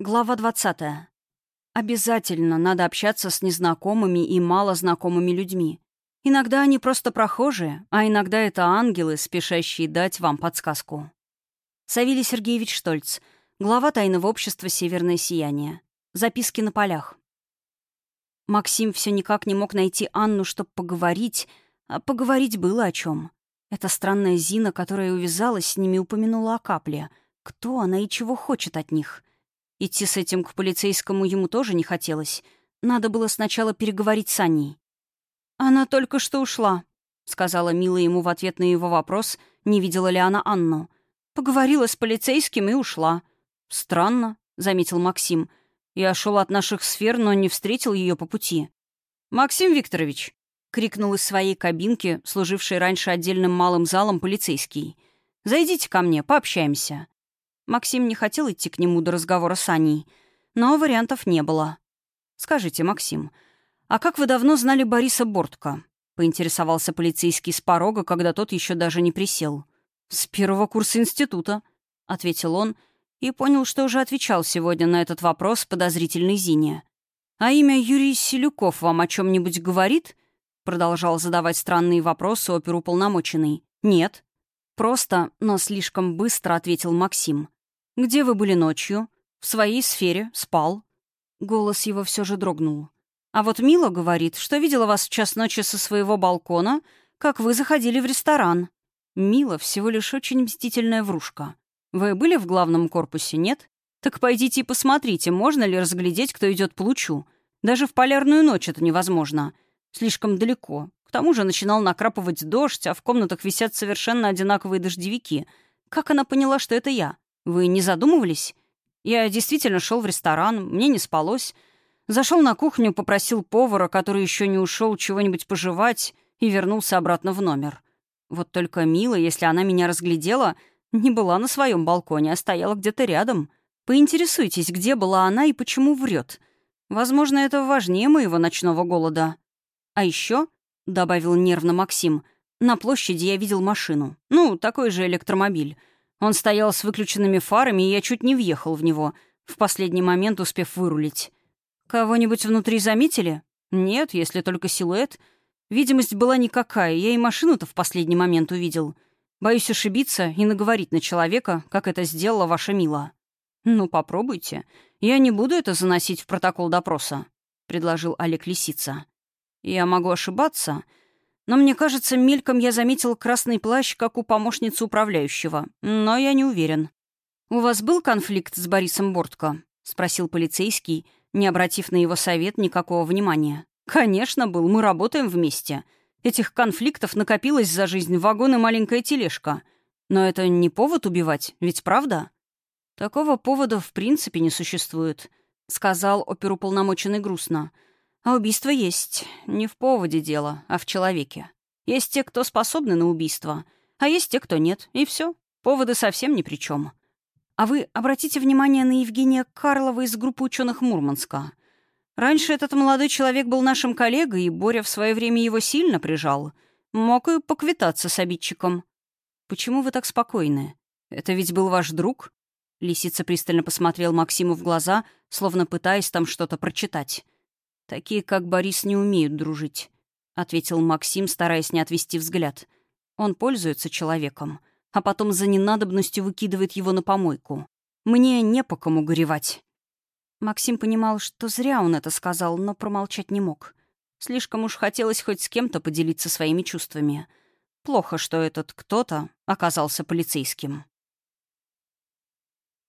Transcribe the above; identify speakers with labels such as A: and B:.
A: Глава 20. Обязательно надо общаться с незнакомыми и малознакомыми людьми. Иногда они просто прохожие, а иногда это ангелы, спешащие дать вам подсказку. Савелий Сергеевич Штольц, глава тайного общества «Северное сияние». Записки на полях. Максим все никак не мог найти Анну, чтобы поговорить, а поговорить было о чем. Эта странная Зина, которая увязалась с ними, упомянула о капле. Кто она и чего хочет от них — Идти с этим к полицейскому ему тоже не хотелось. Надо было сначала переговорить с Аней. «Она только что ушла», — сказала Мила ему в ответ на его вопрос, не видела ли она Анну. «Поговорила с полицейским и ушла». «Странно», — заметил Максим. «Я шел от наших сфер, но не встретил ее по пути». «Максим Викторович», — крикнул из своей кабинки, служившей раньше отдельным малым залом, полицейский. «Зайдите ко мне, пообщаемся». Максим не хотел идти к нему до разговора с Аней, но вариантов не было. «Скажите, Максим, а как вы давно знали Бориса Бортко?» — поинтересовался полицейский с порога, когда тот еще даже не присел. «С первого курса института», — ответил он, и понял, что уже отвечал сегодня на этот вопрос подозрительной Зине. «А имя Юрий Селюков вам о чем нибудь говорит?» — продолжал задавать странные вопросы оперуполномоченный. «Нет». Просто, но слишком быстро ответил Максим. «Где вы были ночью?» «В своей сфере. Спал». Голос его все же дрогнул. «А вот Мила говорит, что видела вас в час ночи со своего балкона, как вы заходили в ресторан». Мила всего лишь очень мстительная врушка. «Вы были в главном корпусе, нет? Так пойдите и посмотрите, можно ли разглядеть, кто идет по лучу. Даже в полярную ночь это невозможно. Слишком далеко. К тому же начинал накрапывать дождь, а в комнатах висят совершенно одинаковые дождевики. Как она поняла, что это я? Вы не задумывались? Я действительно шел в ресторан, мне не спалось. Зашел на кухню, попросил повара, который еще не ушел, чего-нибудь пожевать, и вернулся обратно в номер. Вот только Мила, если она меня разглядела, не была на своем балконе, а стояла где-то рядом. Поинтересуйтесь, где была она и почему врет. Возможно, это важнее моего ночного голода. А еще, — добавил нервно Максим, — на площади я видел машину. Ну, такой же электромобиль. Он стоял с выключенными фарами, и я чуть не въехал в него, в последний момент успев вырулить. «Кого-нибудь внутри заметили?» «Нет, если только силуэт. Видимость была никакая, я и машину-то в последний момент увидел. Боюсь ошибиться и наговорить на человека, как это сделала ваша Мила». «Ну, попробуйте. Я не буду это заносить в протокол допроса», — предложил Олег Лисица. «Я могу ошибаться, но мне кажется, мельком я заметил красный плащ, как у помощницы управляющего. Но я не уверен. «У вас был конфликт с Борисом Бортко?» — спросил полицейский, не обратив на его совет никакого внимания. «Конечно был, мы работаем вместе. Этих конфликтов накопилось за жизнь вагон и маленькая тележка. Но это не повод убивать, ведь правда?» «Такого повода в принципе не существует», — сказал оперуполномоченный грустно. — а убийство есть. Не в поводе дело, а в человеке. Есть те, кто способны на убийство, а есть те, кто нет. И все. Поводы совсем ни при чем. А вы обратите внимание на Евгения Карлова из группы ученых Мурманска. Раньше этот молодой человек был нашим коллегой, и Боря в свое время его сильно прижал. Мог и поквитаться с обидчиком. Почему вы так спокойны? Это ведь был ваш друг? Лисица пристально посмотрел Максиму в глаза, словно пытаясь там что-то прочитать. «Такие, как Борис, не умеют дружить», — ответил Максим, стараясь не отвести взгляд. «Он пользуется человеком, а потом за ненадобностью выкидывает его на помойку. Мне не по кому горевать». Максим понимал, что зря он это сказал, но промолчать не мог. Слишком уж хотелось хоть с кем-то поделиться своими чувствами. Плохо, что этот кто-то оказался полицейским.